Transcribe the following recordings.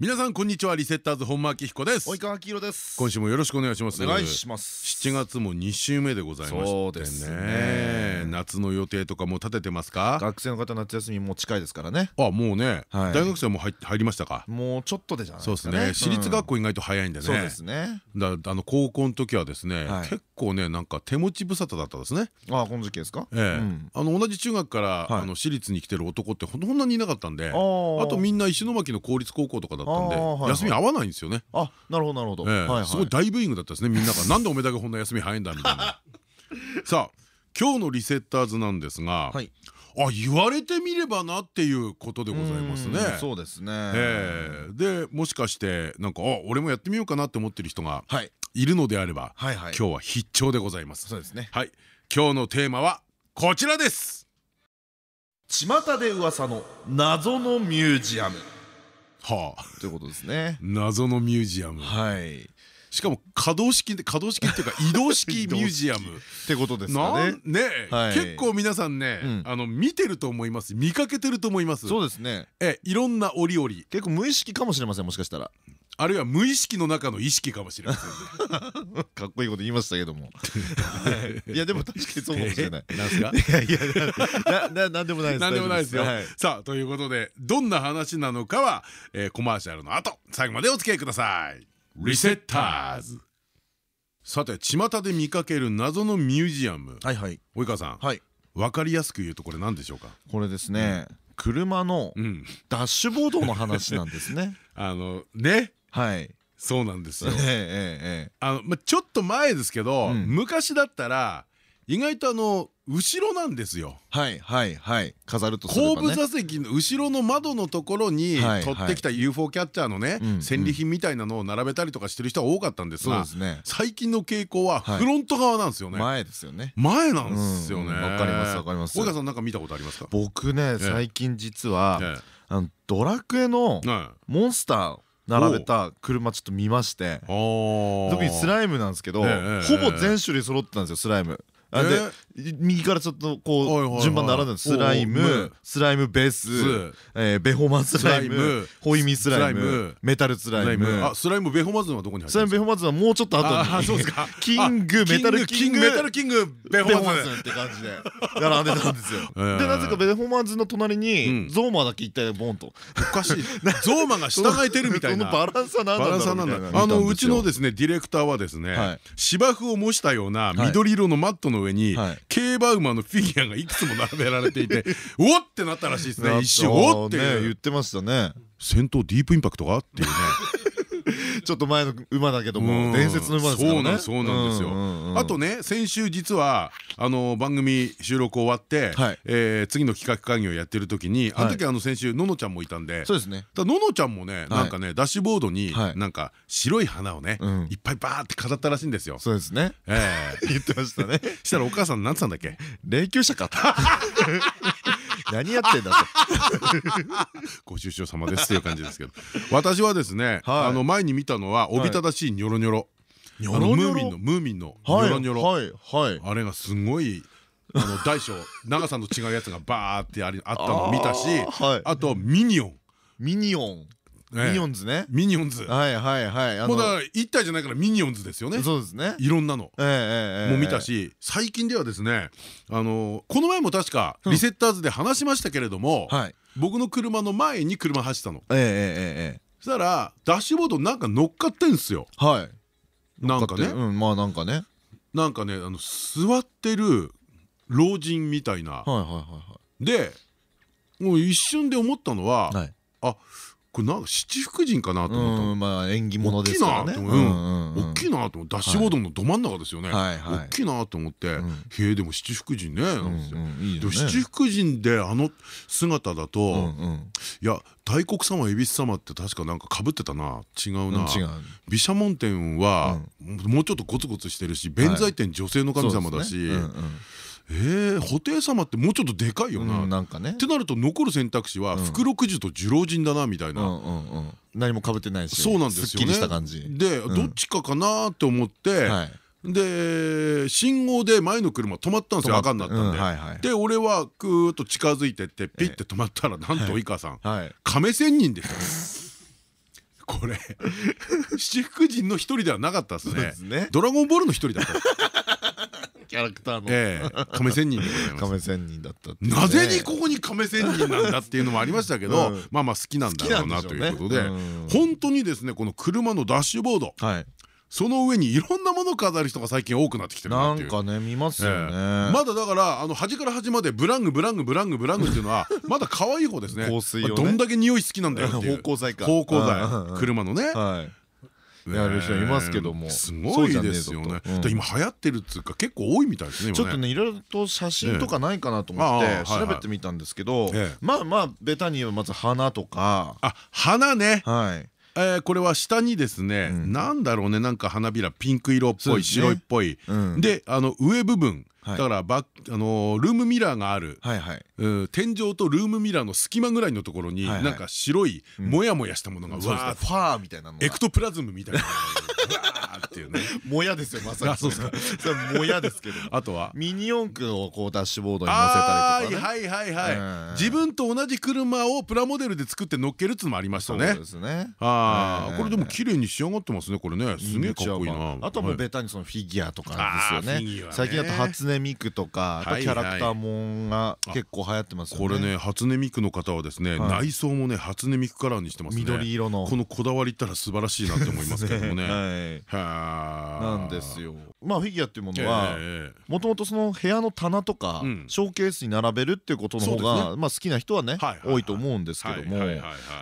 皆さんこんにちは。リセッターズ本間明彦です。及川黄色です。今週もよろしくお願いします。お願いします。7月も2週目でございましてね。夏の予定とかも立ててますか？学生の方夏休みも近いですからね。あもうね。大学生も入りましたか？もうちょっとでじゃないそうですね。私立学校意外と早いんでね。そうですね。だあの高校の時はですね結構ねなんか手持ち無沙汰だったですね。あこの時期ですか？ええ。あの同じ中学からあの私立に来てる男ってほんなにいなかったんであとみんな石巻の公立高校とかだったんで休み合わないんですよね。あなるほどなるほど。すごい大ブーイングだったですね。みんながなんでおめだけこんな休み早いんだみたいな。さあ今日のリセッターズなんですが、はい、あ言われてみればなっていうことでございますね。そうですね、えー、でもしかしてなんかあ俺もやってみようかなって思ってる人がい。るのであれば、はい、今日は必聴でございます。そうですね。はい、今日のテーマはこちらです。巷で噂の謎のミュージアム。はあ、ということですね。謎のミュージアム。はい。しかも可動式で可動式っていうか 移動式ミュージアムってことですかね。ね、結構皆さんね、あの見てると思います。見かけてると思います。そうですね。え、いろんな折々。結構無意識かもしれません。もしかしたら。あるいは無意識の中の意識かもしれません、かっこいいこと言いましたけども。い。やでも確かにそうかもしれない。なんすか？いやいやななんでもないです。なんでもないですよ。さあということでどんな話なのかはコマーシャルの後最後までお付き合いください。リセッターズさて巷で見かける謎のミュージアム。はいはい。及川さんはい。わかりやすく言うとこれ何でしょうか？これですね。車のダッシュボードの話なんですね。あのねはい。そうなんですよ。あのまちょっと前ですけど昔だったら意外とあの後ろなんですよ。はいはいはい。飾ると後部座席の後ろの窓のところに取ってきた UFO キャッチャーのね戦利品みたいなのを並べたりとかしてる人が多かったんですが最近の傾向はフロント側なんですよね。前ですよね。前なんですよね。わかりますわかります。小川さんなんか見たことありますか？僕ね最近実はドラクエのモンスター並べた車ちょっと見まして。特にスライムなんですけどほぼ全種類揃ってたんですよスライム。あで右からちょっとこう順番並んでスライムスライムベスベホマスライムホイミスライムメタルスライム。あスライムベホマズンはどこに入ってスライムベホマズンはもうちょっと後に キングメタルキングメタルキングベホマズン。って感じで並んでたんですよ。でなぜかベホマズンの隣にゾーマだけ一体ボンと。おかしい。ゾーマが従えてるみたいな。バランスは何な。んだ。あのうちのですねディレクターはですね芝生を模したような緑色のマットの上に競馬馬のフィギュアがいくつも並べられていて おっってなったらしいですね。一瞬おって言ってましたね。戦闘ディープインパクトがっていうね ちょっと前の馬だけども伝説の馬ですからね。そうなんですよ。あとね先週実はあの番組収録終わって次の企画会議をやってる時にあの時あの先週ののちゃんもいたんで。そうですね。ののちゃんもねなんかねダッシュボードになんか白い花をねいっぱいバーって飾ったらしいんですよ。そうですね。言ってましたね。したらお母さんなんつったんだっけ？霊柩車か何やってんだと。ご愁傷様ですっていう感じですけど。私はですねあの前に見たのはおびただしいニョロニョロ。ムーミンのムーミンのニョロニョロ。あれがすごいあの大小 長さの違うやつがバーってあったのを見たしあとミニオン。ミニオンミニオンズね。ミニオンズ。はいはいはい。もうだから一体じゃないからミニオンズですよね。そうですね。いろんなの。も見たし最近ではですねあのこの前も確かリセッターズで話しましたけれども僕の車の前に車走ったの。そしたらダッシュボードなんか乗っかってんすよ。はい。なんかね。まあなんかね。なんかねあの座ってる老人みたいな。でもう一瞬で思ったのはあこれな七福神かなと思ったの。まあ縁起物ですからね。大きいなとダッシュボードのど真ん中ですよね。大きいなと思って。へえでも七福神ね。でも七福神であの姿だといや大黒様恵比寿様って確かなんかかぶってたな。違うな。毘沙門天はもうちょっとゴツゴツしてるし弁財天女性の神様だしえー、布袋様ってもうちょっとでかいよな。なんかね。ってなると残る選択肢は福禄寿と寿老人だなみたいな。何もかぶってないし。そうなんですよね。でどっちかかなって思って。で信号で前の車止まったんですよ赤になったんで。で俺はクーッと近づいてってピッて止まったらなんと井川さん亀仙人でしたこれ。七福神の一人ではなかったですね。ドラゴンボールの一人だったキャラクターの。ええ。亀仙人でございます。亀仙人だったなぜにここに亀仙人なんだっていうのもありましたけどまあまあ好きなんだろうなということで本当にですねこの車のダッシュボード。その上にいろんなもの飾る人が最近多くなってきてるなっていう。なんかね見ますよね。まだだからあの端から端までブラングブラングブラングブラングっていうのは まだ可愛い方ですね。どんだけ匂い好きなんだよっていう。芳香剤か。芳香剤。車のねやる人いますけども。すごいですよね。今流行ってるっつうか結構多いみたいですねちょっとねいろいろと写真とかないかなと思って調べてみたんですけどまあまあベタにはまず花とか。あ花ね。はい。えー、これは下にですね、うん、なんだろうねなんか花びらピンク色っぽい、ね、白いっぽい、うん、であの上部分だからバあのルームミラーがある。天井とルームミラーの隙間ぐらいのところになんか白いもやもやしたものがわーファーみたいなのエクトプラズムみたいなっていうね。もやですよまさにそうもやですけど。あとは？ミニ四駆をこうダッシュボードに乗せたりとかはいはいはい自分と同じ車をプラモデルで作って乗っけるっつうのもありましたね。そうですね。ああこれでも綺麗に仕上がってますねこれね。すげえかっこいいな。あとはもうベタにそのフィギュアとかですよね。最近だと初音ミクとかキャラクターもんが結構流行ってますこれね初音ミクの方はですね内装もね初音ミクカラーにしてますね。緑色の。このこだわりったら素晴らしいなって思いますけども ね。はい。なんですよ。まあフィギュアっていうものはもともとその部屋の棚とかショーケースに並べるっていうことの方がまあ好きな人はね多いと思うんですけども。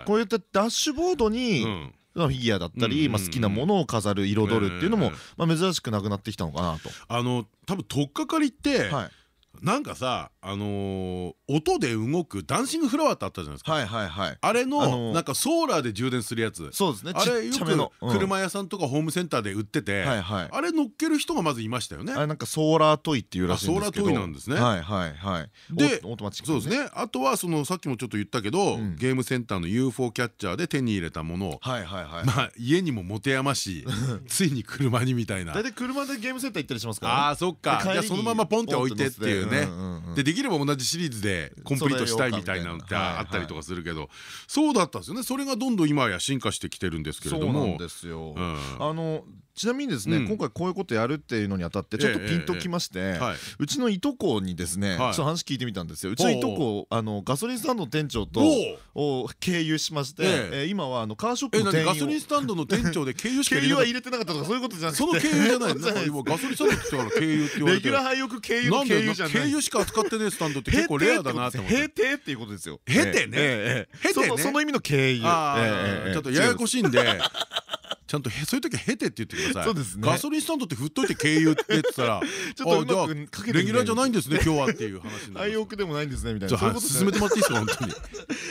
こういったダッシュボードにフィギュアだったり、まあ、好きなものを飾る彩るっていうのも、まあ、珍しくなくなってきたのかなと。あの多分取っかかりって、はいなんかさあのー、音で動くダンシングフラワーってあったじゃないですか。はいはいはい。あれの、あのー、なんかソーラーで充電するやつ。そうですね。あれよく車屋さんとかホームセンターで売ってて、あれ乗っける人がまずいましたよね。あれなんかソーラートイっていうらしいんですけど。ソーラートイなんですね。はいはいはい。でそうですね。あとはそのさっきもちょっと言ったけど、ゲームセンターの UFO キャッチャーで手に入れたものをまあ家にも持て余しついに車にみたいな。大体車でゲームセンター行ったりしますからああそっか。じゃあそのままポンって置いてっていうね。でできれば同じシリーズでコンプリートしたいみたいなのってあったりとかするけど。そうだったんですよね。それがどんどん今や進化してきてるんですけれども。そうなんですよ。あのちなみにですね、今回こういうことやるっていうのにあたってちょっとピンときまして、うちのいとこにですね、ちょっと話聞いてみたんですよ。うちのいとこあのガソリンスタンドの店長とを経由しまして、え今はあのカーショップの店員ガソリンスタンドの店長で経由しか経由は入れてなかったとかそういうことじゃなくて。その経由じゃないガソリンスタンドって言ったから経由って言われてレギュラー廃屋経由の経由じゃない。経由しか扱ってねスタンドって結構レアだなって思って。閉店っていうことですよ。閉店ね。その意味の経由。ちょっとややこしいんでちゃんとそういう時は「へて」って言ってください。そうですね。ガソリンスタンドって振っといて経由って言ってたら ちょっとレギュラーじゃないんですね今日はっていう話になるでもないんですねみたいな。進めてもらっていいですか本当に。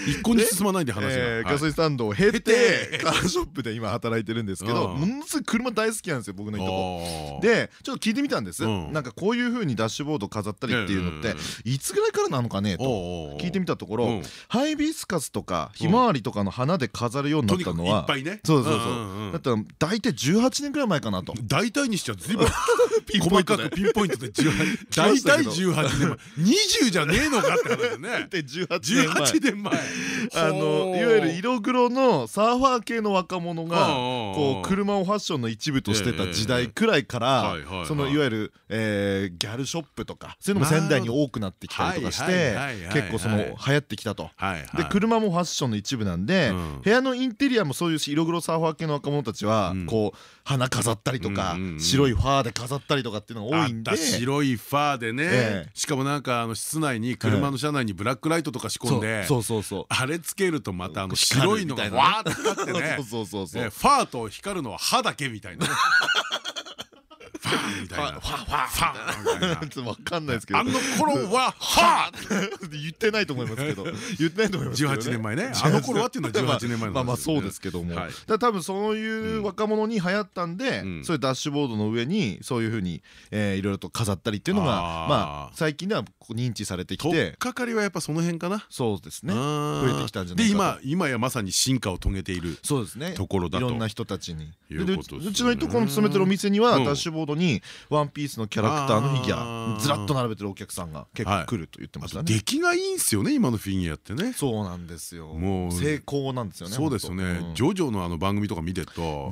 一向に進まないんで話がガソリンスタンドを経てカーショップで今働いてるんですけどものすごい車大好きなんですよ僕のいとこでちょっと聞いてみたんです。なんかこういうふうにダッシュボード飾ったりっていうのっていつぐらいからなのかねと聞いてみたところハイビスカスとかひまわりとかの花で飾るようになったのはそうそうそう。だったら大体18年くらい前かなと。大体にしちゃ随分 細かくピンポイントで大体18年前。20じゃねえのかって話ですね。で18年前。あのいわゆる色黒のサーファー系の若者がこう車をファッションの一部としてた時代くらいからそのいわゆるギャルショップとかそういうのも仙台に多くなってきたりとかして結構その流行ってきたと。で車もファッションの一部なんで部屋のインテリアもそういう色黒サーファー系の若者たちちはこう花飾ったりとか白いファーで飾ったりとかっていうのが多いんで。白いファーでね。しかもなんかあの室内に車の車内にブラックライトとか仕込んでそうそうそうあれつけるとまたあの白いのがわーって光ってね。ファーと光るのは歯だけみたいなファーみたいな。ファーファーファー わかんないですけど。あの頃はファー言ってないと思いますけど言ってないと思います18年前ねあの頃はっていうのは18年前まあまあそうですけども多分そういう若者に流行ったんでそういうダッシュボードの上にそういうふうにいろいろと飾ったりっていうのがまあ最近では認知されてきてかかりはやっぱその辺かなそうですね増えてきたんじゃないかで今今やまさに進化を遂げているそうですねところだといろんな人たちにうちのいとこの勤めてるお店にはダッシュボードにワンピースのキャラクターのフィギュアずらっと並べてるお客さんが結構来ると言ってましたね。出来がいいんですよね今のフィギュアってね。そうなんですよ。もう成功なんですよねそうですよね。ジョジョのあの番組とか見てると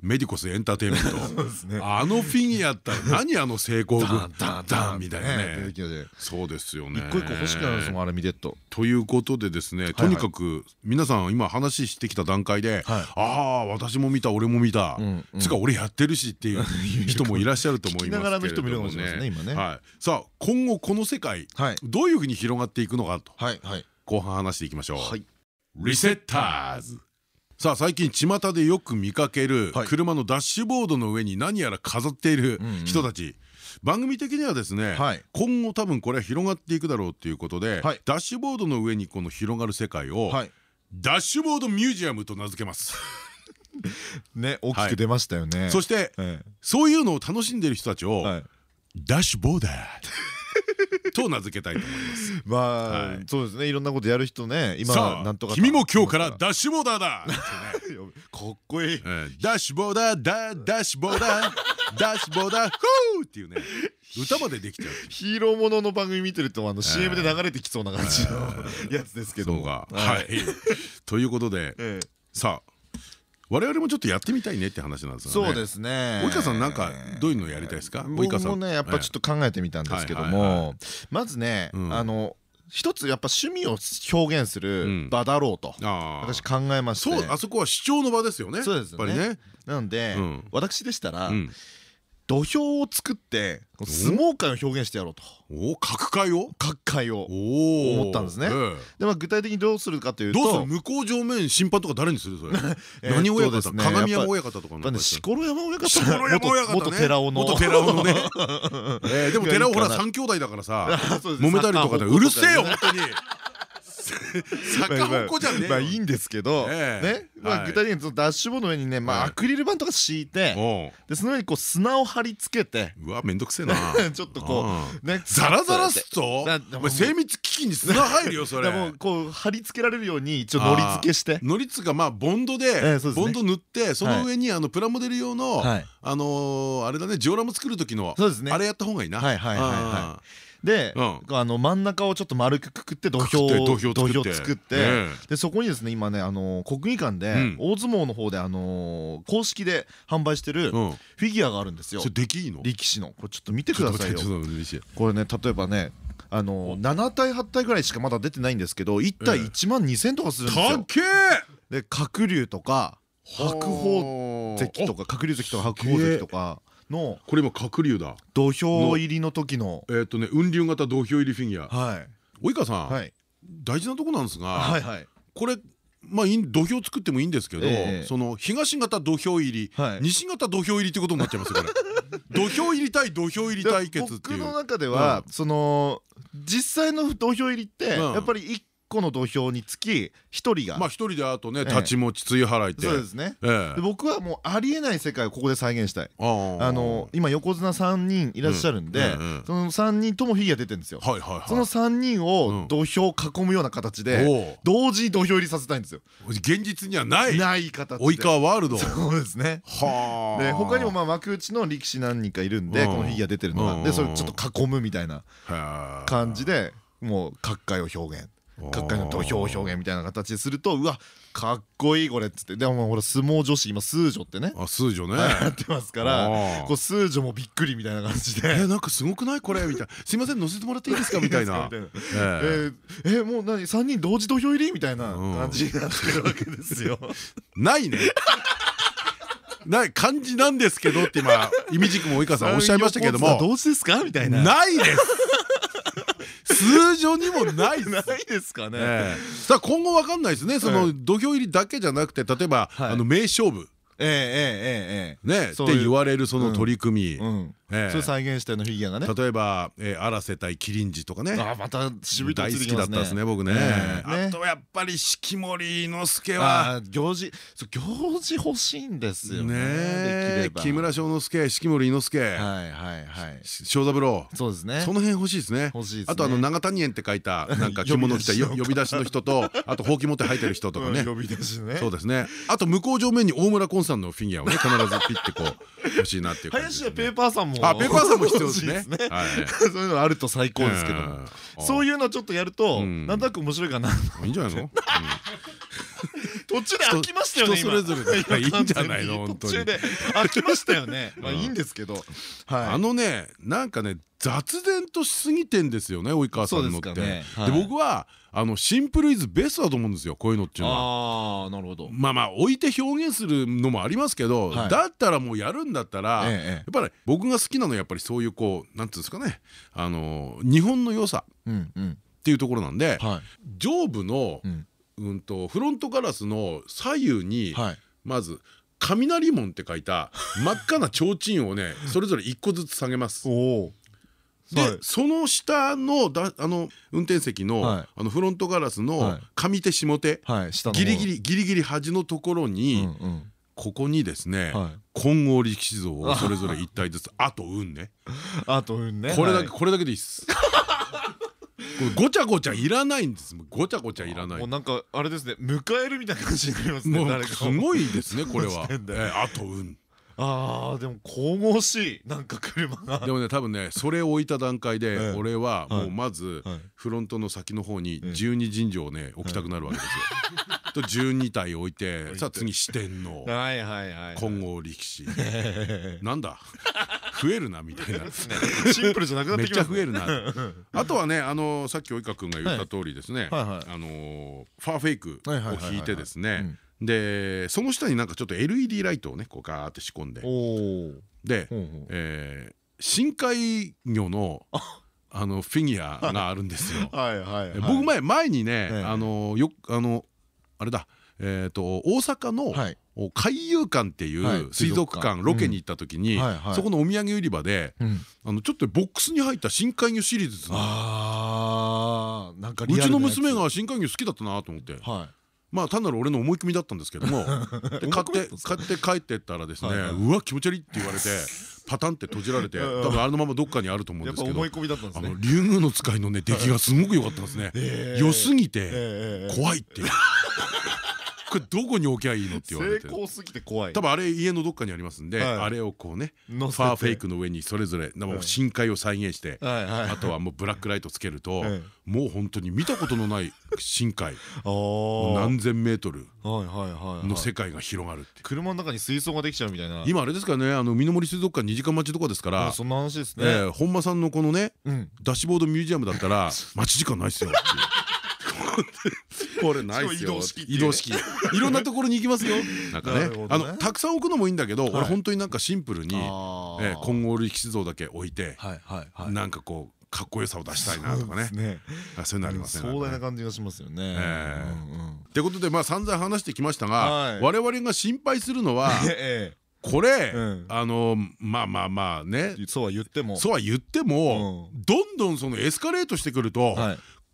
メディコスエンターテインメント。あのフィギュアったら何あの成功ダンダンダン。みたいなね。そうですよね。一個一個欲しくなるんですもんあれ見てると。ということでですねとにかく皆さん今話してきた段階でああ私も見た俺も見た。つか俺やってるしっていう 人もいらっしゃると思いますけれどもね。さあ今後この世界どういうふうに広がっていくのかと。後半話していきましょう。リセッターズさあ最近巷でよく見かける車のダッシュボードの上に何やら飾っている人たち。番組的にはですね、はい、今後多分これは広がっていくだろうということで、はい、ダッシュボードの上にこの広がる世界を、はい、ダッシュボードミュージアムと名付けます。ね大きく出ましたよね。そして、そういうのを楽しんでる人たちを、ダッシュボーダー と名付けたいと思います。まあ、そうですね。いろんなことやる人ね、今なんとか。君も今日からダッシュボーダーだ。かっこいい。ダッシュボーダーだ、ダッシュボーダー、ダッシュボーダー、フーっていうね。歌までできちゃう。ヒーローものの番組見てると、あの CM で流れてきそうな感じのやつですけど。はい。ということで、さあ。我々もちょっとやってみたいねって話なんですよね。そうですね。及川さんなんかどういうのやりたいですか？僕もねやっぱちょっと考えてみたんですけども、まずねあの。一つやっぱ趣味を表現する場だろうと私考えまして。そうあそこは主張の場ですよね。そうですね。なので私でしたら土俵を作って相撲界を表現してやろうと。お角界を？角界を。思ったんですね。でまあ具体的にどうするかというと。どうする？向こう上面審判とか誰にする？それ。何親方？鏡山親方とか錣山親方元寺尾の。元寺尾のね。でも寺尾ほら三兄弟だからさ 揉めたりとかでうるせえよ本当に逆鉾じゃねまあいいんですけどねまあ具体的にダッシュボードの上にねまあアクリル板とか敷いてでその上にこう砂を貼り付けてうわめんどくせえな。ちょっとこうねザラザラすと精密機器に砂入るよそれ。もうこう貼り付けられるように一応のり付けして。のり付がまあボンドでボンド塗ってその上にあのプラモデル用のあのあれだねジオラマ作る時のあれやった方がいいな。はいはいはいはいで、あの真ん中をちょっと丸くくくって土俵土俵作って。でそこにですね今ねあの国技館で大相撲の方であの公式で販売してるフィギュアがあるんですよ。力士の。これちょっと見てくださいよ。これね例えばねあの7体8体ぐらいしかまだ出てないんですけど1体1万2,000とかするんですよ。で鶴竜とか白鵬関とか鶴竜関とか白鵬関とかのこれ今角竜だ。土俵入りの時の。えっとね雲龍型土俵入りフィギュア。はい。及川さん大事なとこなんですがこれまあ土俵作ってもいいんですけどその東型土俵入り西型土俵入りってことになっちゃいますよこれ。土俵入り対土俵入り対決っていう。僕の中ではその実際の土俵入りってやっぱり一個の土俵につき一人がまあ一人であとね立ち持ち追払いって。そうですね。僕はもうありえない世界をここで再現したい。あの今横綱3人いらっしゃるんでその3人ともフィギュア出てるんですよ。その3人を土俵囲むような形で同時に土俵入りさせたいんですよ。現実にはない。ない形及川ワールドそうですね。で他にもまあ幕内の力士何人かいるんでこのフィギュア出てるのがでそれちょっと囲むみたいな感じでもう各界を表現各界の土俵表現みたいな形でするとうわかっこいいこれっつって。でもほら相撲女子今数女ってね。あ数女ね。やってますからこう数女もびっくりみたいな感じで。えなんかすごくないこれ？みたいな。すいません乗せてもらっていいですか？みたいな。ええ。もう何？3人同時土俵入りみたいな感じになってるわけですよ。ないね。な感じなんですけどって今いみじくも及川さんおっしゃいましたけども。どうですか？みたいな。ないです通常にもないないですかね。さあ今後わかんないですね。その土俵入りだけじゃなくて例えばあの名勝負。ねって言われるその取り組みそれ再現してのフィギュアがね。例えば荒瀬対麒麟児とかね。あまた渋い大好きだったですね僕ね。あとやっぱり四季森之助は。行事行事欲しいんですよね。木村庄之助四季森猪之助。はいはいはい。正三郎。そうですね。その辺欲しいですね。あとあの長谷園って書いたなんか 着物着た呼び出しの人とあとほうき持って入ってる人とかね。呼び出しね。そうですね。あと向こう上面に大村崑さんのフィギュアをね必ずピッてこう欲しいなっていう林家ペーパーさんもあペーパーさんも必要ですね。そういうのあると最高ですけどそういうのちょっとやるとなんとなく面白いかないいんじゃないの？途中で飽きましたよねそれぞれいいんじゃないの途中で飽きましたよね。まあいいんですけど。あのねなんかね雑然としすぎてんですよね及川さんのって。で僕はあのシンプルイズベストだと思うんですよこういうのっていうのは。あなるほど。まあまあ置いて表現するのもありますけどだったらもうやるんだったらやっぱり僕が好きなのはやっぱりそういうこうなんていうんですかね。あの日本の良さっていうところなんで上部のうん。とフロントガラスの左右にまず雷門って書いた真っ赤な提灯をねそれぞれ1個ずつ下げます。でその下のだあの運転席のあのフロントガラスの上手下手ギリギリギリギリ端のところにここにですね金剛力士像をそれぞれ1体ずつ あと運ね。あと運ね。これだけこれだけでいいっす。ごちゃごちゃいらないんです。ごちゃごちゃいらない。もうなんかあれですね。迎えるみたいな感じになりますね。すごいですねこれは。あと運あーでも神々しいなんか車が。でもね多分ね それを置いた段階で俺はもうまずフロントの先の方に十二神城をね置きたくなるわけですよ。と12体置いてさあ次四天王。金剛力士。なんだ？増えるなみたいな。シンプルじゃなくなってめっちゃ増えるな。あとはねあのさっき及川君が言った通りですねあのファーフェイクを引いてですねでその下になんかちょっと LED ライトをねこうガーって仕込んで。で、えー、深海魚のあ。のフィギュアがあるんですよ。僕前前にねあのよあのあれだえっと大阪の海遊館っていう水族館ロケに行った時にそこのお土産売り場であのちょっとボックスに入った深海魚シリーズうちの娘が深海魚好きだったなと思って。まあ単なる俺の思い込みだったんですけども 買って買って帰ってったらですねうわ気持ち悪いって言われてパタンって閉じられて 多分あのままどっかにあると思うんですけどあの竜宮の使いのね出来がすごく良かったんですね。良すぎて怖いっていう。これどこに置きゃいいのって言われて成功すぎて怖い。多分あれ家のどっかにありますんであれをこうねファーフェイクの上にそれぞれ深海を再現してあとはもうブラックライトつけるともう本当に見たことのない深海 何千メートルの世界が広がるって車の中に水槽ができちゃうみたいな。今あれですからねあの美濃森水族館2時間待ちとかですからそんな話ですね。本間さんのこのねダッシュボードミュージアムだったら 待ち時間ないっすよっていう。これないですよ。移動式いろんなところに行きますよ。なんかね。あのたくさん置くのもいいんだけど俺本当になんかシンプルに金剛力士像だけ置いてなんかこうかっこよさを出したいなとかね。そういうのありますね壮大な感じがしますよね。ってことでまあ散々話してきましたが我々が心配するのは これあのまあまあまあね。そうは言っても。そうは言ってもどんどんそのエスカレートしてくると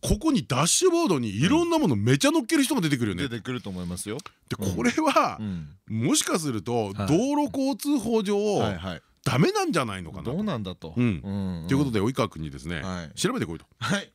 ここにダッシュボードにいろんなものめちゃ乗っける人が出てくるよね。出てくると思いますよ。でこれはもしかすると道路交通法上ダメなんじゃないのかなどうなんだと。ということで及川君にですね調べてこいと。はい。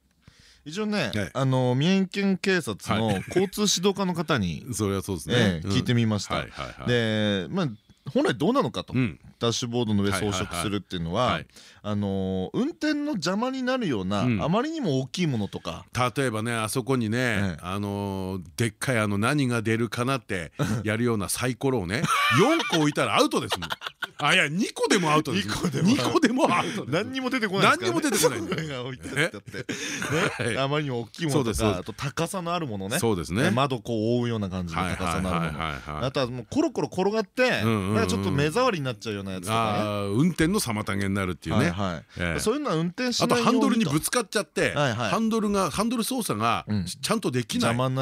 一応ね、あの三重県警察の交通指導課の方に それはそうですね。聞いてみました。で、まあ本来どうなのかと。ダッシュボードの上装飾するっていうのはあの運転の邪魔になるようなあまりにも大きいものとか。例えばねあそこにねあのでっかいあの何が出るかなって やるようなサイコロをね4個置いたらアウトですもん。あいや2個でもアウトです2個でも。アウト何にも出てこない何にも出てこないあまりにも大きいものとかあと高さのあるものね。そうですね。窓こう覆うような感じの高さのあるもの。あとはもうコロコロ転がってなんかちょっと目障りになっちゃうようなやつとかね運転の妨げになるっていうね。そういうのは運転しないあとハンドルにぶつかっちゃってハンドルがハンドル操作がちゃんとできない邪魔に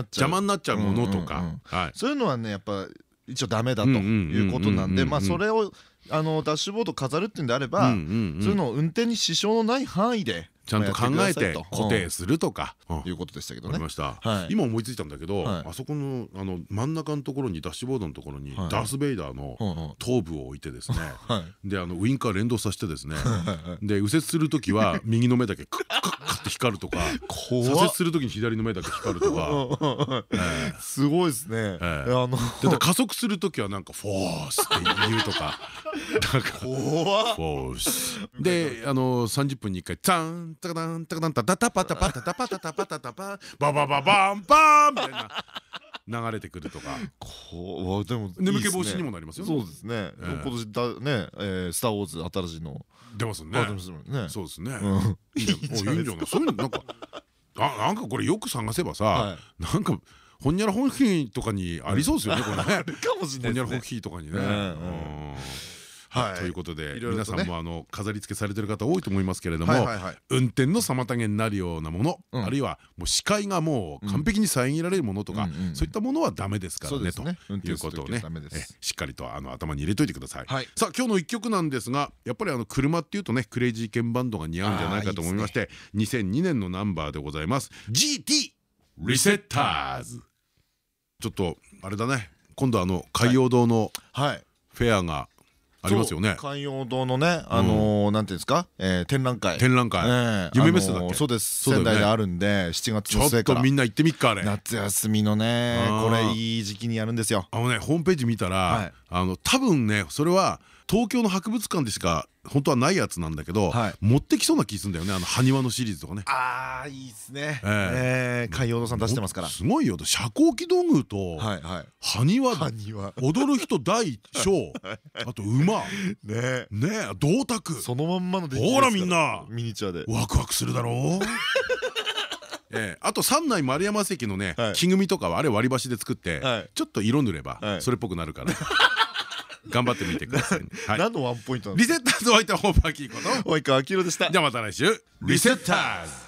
なっちゃう。ものとか。そういうのはねやっぱ一応ダメだということなんでまあそれをあのダッシュボード飾るっていうんであればそういうのを運転に支障のない範囲でちゃんと考えて固定するとか。いうことでしたけどね。今思いついたんだけどあそこのあの真ん中のところにダッシュボードのところにダース・ベイダーの頭部を置いてですね。であのウインカー連動させてですね。で右折する時は右の目だけクックッ光るとか 左折する時に左の目だけ光るとか。すごいですね。あの加速する時はなんかフォースって言うとか。怖フォース。であの30分に1回「チャンタカタンタカタンタタタパタパタタパタタパタタパババババンバンみたいな。流れてくるとか。こうでも眠気防止にもなりますよ。そうですね。今年だね、スターウォーズ新しいの出ますね。そうですね。いいんじゃない。そういうのなんかあなんかこれよく探せばさ、なんかほんにゃらほんひとかにありそうですよねこれね。かもしれない。ほんにゃらほんひとかにね。ということで皆さんもあの飾り付けされてる方多いと思いますけれども運転の妨げになるようなものあるいはもう視界がもう完璧に遮られるものとかそういったものはダメですからねということをねしっかりとあの頭に入れといてください。さあ今日の一曲なんですがやっぱりあの車っていうとねクレイジーケンバンドが似合うんじゃないかと思いまして2002年のナンバーでございます GT リセッターズ。ちょっとあれだね。今度あの海洋堂のフェアがありますよね。海洋堂のねあのなんていうんですか？展覧会。展覧会。夢メッセだっけ？そうです。仙台であるんで7月の末から。みんな行ってみっかあれ。夏休みのねこれいい時期にやるんですよ。あのねホームページ見たらあの多分ねそれは東京の博物館でしか本当はないやつなんだけど、はい、持ってきそうな気するんだよねあの埴輪のシリーズとかね。ああいいですね。ええ。海洋堂さん出してますから。すごいよ。遮光器道具と埴輪踊る人第一章あと馬。ね。ね銅鐸そのまんまのほらみんな。ミニチュアで。ワクワクするだろう。ええ、あと三内丸山関のね木組みとかはあれ割り箸で作ってちょっと色塗ればそれっぽくなるから頑張ってみてください。何のワンポイントリセッターズお相手はホーパーキーこと。及川明宏でした。じゃあまた来週。リセッターズ。